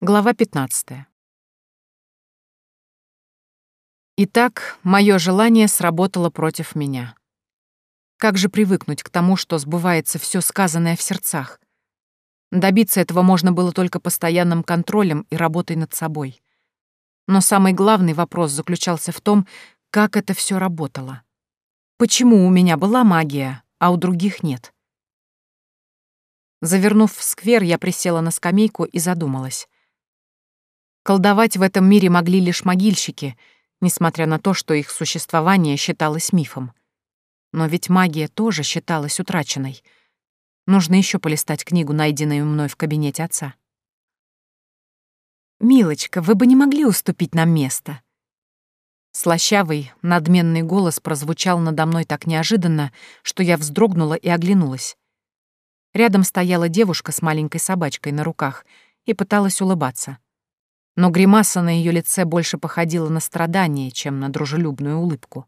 Глава 15. Итак, мое желание сработало против меня. Как же привыкнуть к тому, что сбывается все сказанное в сердцах? Добиться этого можно было только постоянным контролем и работой над собой. Но самый главный вопрос заключался в том, как это все работало. Почему у меня была магия, а у других нет? Завернув в сквер, я присела на скамейку и задумалась. Колдовать в этом мире могли лишь могильщики, несмотря на то, что их существование считалось мифом. Но ведь магия тоже считалась утраченной. Нужно еще полистать книгу, найденную мной в кабинете отца. «Милочка, вы бы не могли уступить нам место?» Слащавый, надменный голос прозвучал надо мной так неожиданно, что я вздрогнула и оглянулась. Рядом стояла девушка с маленькой собачкой на руках и пыталась улыбаться но гримаса на ее лице больше походила на страдание, чем на дружелюбную улыбку.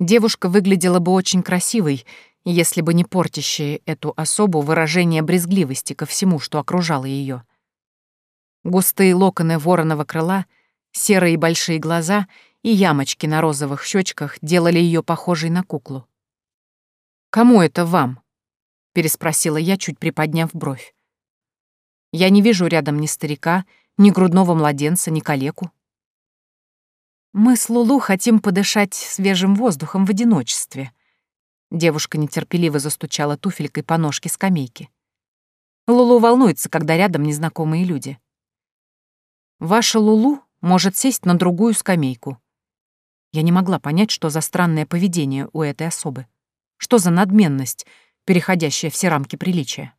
Девушка выглядела бы очень красивой, если бы не портящее эту особу выражение брезгливости ко всему, что окружало ее. Густые локоны вороного крыла, серые большие глаза и ямочки на розовых щечках делали ее похожей на куклу. «Кому это вам?» — переспросила я, чуть приподняв бровь. Я не вижу рядом ни старика, ни грудного младенца, ни калеку. Мы с Лулу хотим подышать свежим воздухом в одиночестве. Девушка нетерпеливо застучала туфелькой по ножке скамейки. Лулу волнуется, когда рядом незнакомые люди. Ваша Лулу может сесть на другую скамейку. Я не могла понять, что за странное поведение у этой особы. Что за надменность, переходящая все рамки приличия.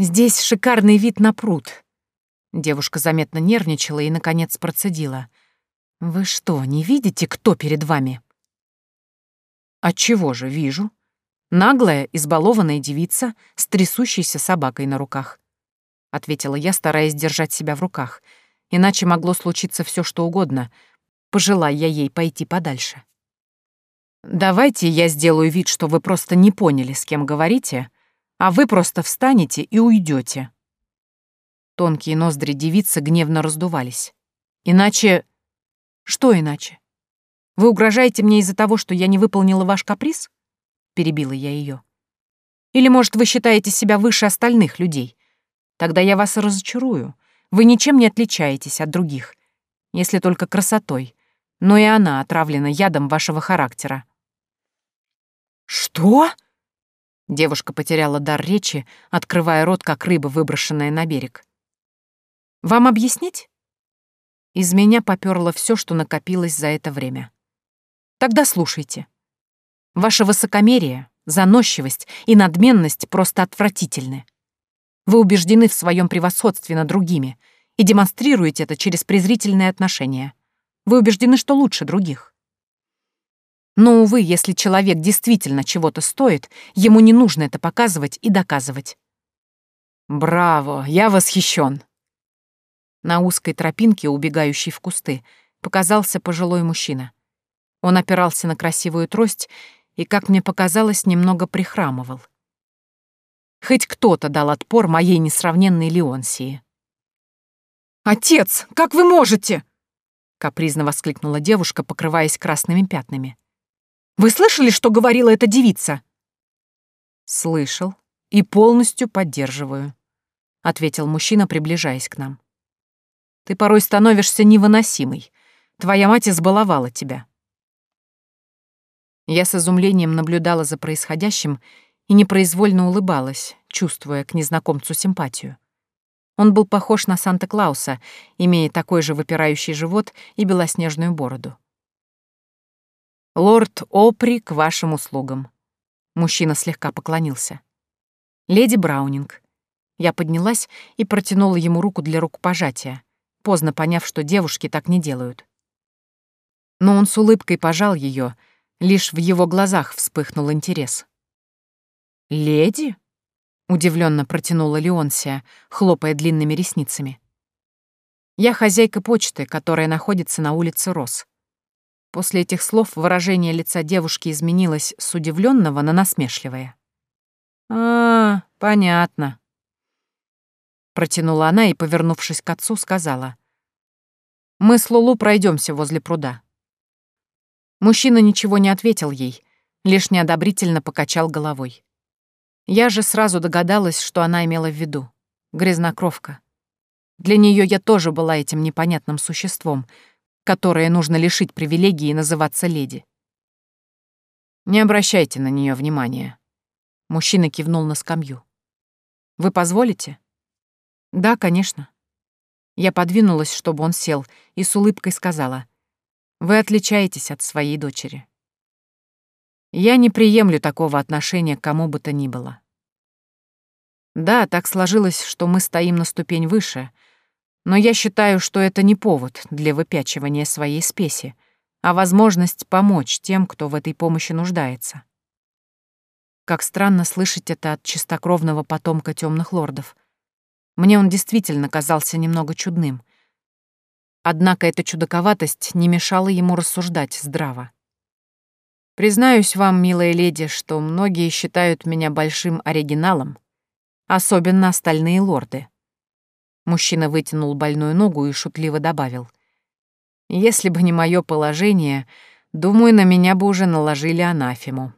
«Здесь шикарный вид на пруд». Девушка заметно нервничала и, наконец, процедила. «Вы что, не видите, кто перед вами?» «Отчего же вижу. Наглая, избалованная девица с трясущейся собакой на руках», — ответила я, стараясь держать себя в руках. Иначе могло случиться все, что угодно, пожелая я ей пойти подальше. «Давайте я сделаю вид, что вы просто не поняли, с кем говорите», а вы просто встанете и уйдете. Тонкие ноздри девицы гневно раздувались. Иначе... Что иначе? Вы угрожаете мне из-за того, что я не выполнила ваш каприз? Перебила я ее. Или, может, вы считаете себя выше остальных людей? Тогда я вас разочарую. Вы ничем не отличаетесь от других, если только красотой. Но и она отравлена ядом вашего характера. «Что?» Девушка потеряла дар речи, открывая рот, как рыба, выброшенная на берег. «Вам объяснить?» Из меня попёрло все, что накопилось за это время. «Тогда слушайте. Ваше высокомерие, заносчивость и надменность просто отвратительны. Вы убеждены в своем превосходстве над другими и демонстрируете это через презрительные отношения. Вы убеждены, что лучше других. Но, увы, если человек действительно чего-то стоит, ему не нужно это показывать и доказывать. «Браво! Я восхищен. На узкой тропинке, убегающей в кусты, показался пожилой мужчина. Он опирался на красивую трость и, как мне показалось, немного прихрамывал. Хоть кто-то дал отпор моей несравненной Леонсии. «Отец, как вы можете?» — капризно воскликнула девушка, покрываясь красными пятнами. Вы слышали, что говорила эта девица?» «Слышал и полностью поддерживаю», — ответил мужчина, приближаясь к нам. «Ты порой становишься невыносимой. Твоя мать избаловала тебя». Я с изумлением наблюдала за происходящим и непроизвольно улыбалась, чувствуя к незнакомцу симпатию. Он был похож на Санта-Клауса, имея такой же выпирающий живот и белоснежную бороду. «Лорд Опри к вашим услугам». Мужчина слегка поклонился. «Леди Браунинг». Я поднялась и протянула ему руку для рукопожатия, поздно поняв, что девушки так не делают. Но он с улыбкой пожал ее, лишь в его глазах вспыхнул интерес. «Леди?» — удивленно протянула Леонсия, хлопая длинными ресницами. «Я хозяйка почты, которая находится на улице Рос. После этих слов выражение лица девушки изменилось с удивленного на насмешливое. «А, понятно». протянула она и, повернувшись к отцу, сказала. «Мы с Лулу пройдемся возле пруда». Мужчина ничего не ответил ей, лишь неодобрительно покачал головой. Я же сразу догадалась, что она имела в виду. Грязнокровка. Для нее я тоже была этим непонятным существом, которое нужно лишить привилегии называться леди. Не обращайте на нее внимания. Мужчина кивнул на скамью. Вы позволите? Да, конечно. Я подвинулась, чтобы он сел, и с улыбкой сказала. Вы отличаетесь от своей дочери. Я не приемлю такого отношения к кому бы то ни было. Да, так сложилось, что мы стоим на ступень выше, но я считаю, что это не повод для выпячивания своей спеси, а возможность помочь тем, кто в этой помощи нуждается. Как странно слышать это от чистокровного потомка темных лордов. Мне он действительно казался немного чудным. Однако эта чудаковатость не мешала ему рассуждать здраво. Признаюсь вам, милая леди, что многие считают меня большим оригиналом, особенно остальные лорды. Мужчина вытянул больную ногу и шутливо добавил. «Если бы не мое положение, думаю, на меня бы уже наложили анафему».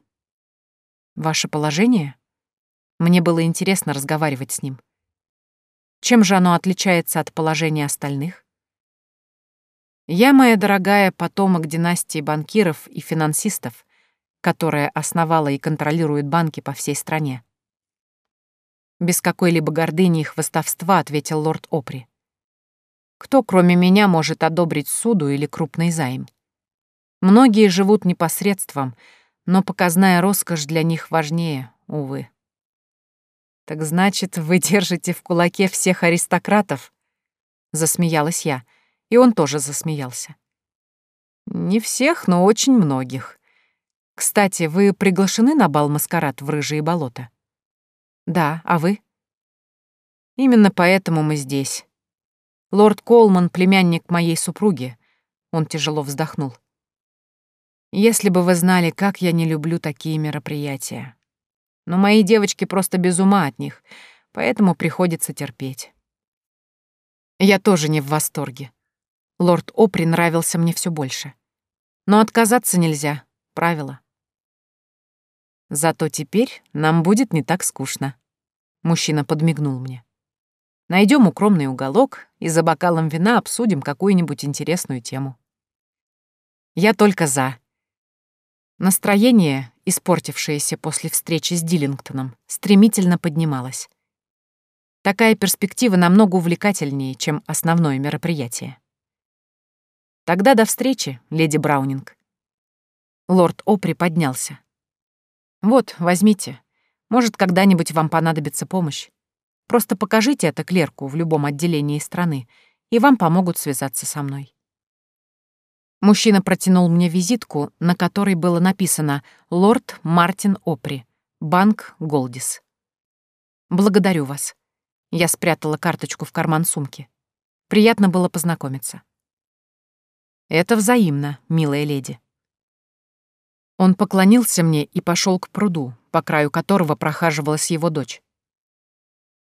«Ваше положение?» Мне было интересно разговаривать с ним. Чем же оно отличается от положения остальных? Я, моя дорогая, потомок династии банкиров и финансистов, которая основала и контролирует банки по всей стране. Без какой-либо гордыни и хвостовства ответил лорд Опри. Кто, кроме меня, может одобрить суду или крупный займ? Многие живут непосредством, но показная роскошь для них важнее, увы. «Так значит, вы держите в кулаке всех аристократов?» Засмеялась я, и он тоже засмеялся. «Не всех, но очень многих. Кстати, вы приглашены на бал-маскарад в Рыжие болота?» Да, а вы? Именно поэтому мы здесь. Лорд Колман — племянник моей супруги. Он тяжело вздохнул. Если бы вы знали, как я не люблю такие мероприятия. Но мои девочки просто без ума от них, поэтому приходится терпеть. Я тоже не в восторге. Лорд Опри нравился мне все больше. Но отказаться нельзя, правило. Зато теперь нам будет не так скучно. Мужчина подмигнул мне. Найдем укромный уголок и за бокалом вина обсудим какую-нибудь интересную тему. Я только за. Настроение, испортившееся после встречи с Диллингтоном, стремительно поднималось. Такая перспектива намного увлекательнее, чем основное мероприятие. Тогда до встречи, леди Браунинг. Лорд Опри поднялся. Вот, возьмите. Может, когда-нибудь вам понадобится помощь. Просто покажите это клерку в любом отделении страны, и вам помогут связаться со мной. Мужчина протянул мне визитку, на которой было написано «Лорд Мартин Опри, банк Голдис». «Благодарю вас». Я спрятала карточку в карман сумки. Приятно было познакомиться. «Это взаимно, милая леди». Он поклонился мне и пошел к пруду, по краю которого прохаживалась его дочь.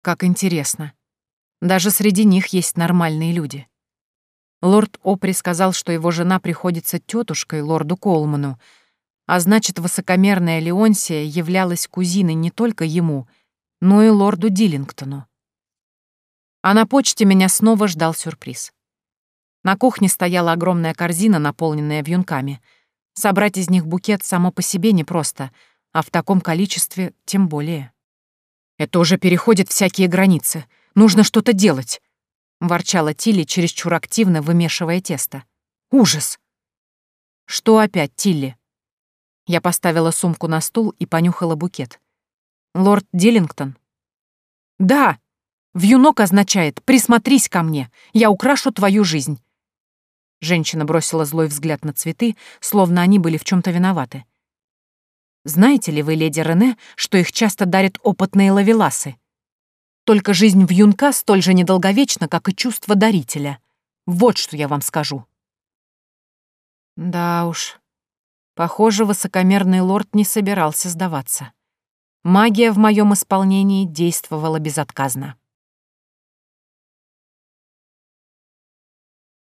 Как интересно. Даже среди них есть нормальные люди. Лорд Опри сказал, что его жена приходится тетушкой лорду Колману, а значит, высокомерная Леонсия являлась кузиной не только ему, но и лорду Диллингтону. А на почте меня снова ждал сюрприз. На кухне стояла огромная корзина, наполненная вьюнками — Собрать из них букет само по себе непросто, а в таком количестве тем более. «Это уже переходит всякие границы. Нужно что-то делать», — ворчала Тилли, чересчур активно вымешивая тесто. «Ужас!» «Что опять, Тилли?» Я поставила сумку на стул и понюхала букет. «Лорд Диллингтон?» «Да! Вьюнок означает «присмотрись ко мне, я украшу твою жизнь». Женщина бросила злой взгляд на цветы, словно они были в чем то виноваты. «Знаете ли вы, леди Рене, что их часто дарят опытные лавеласы? Только жизнь в юнка столь же недолговечна, как и чувство дарителя. Вот что я вам скажу». Да уж. Похоже, высокомерный лорд не собирался сдаваться. Магия в моем исполнении действовала безотказно.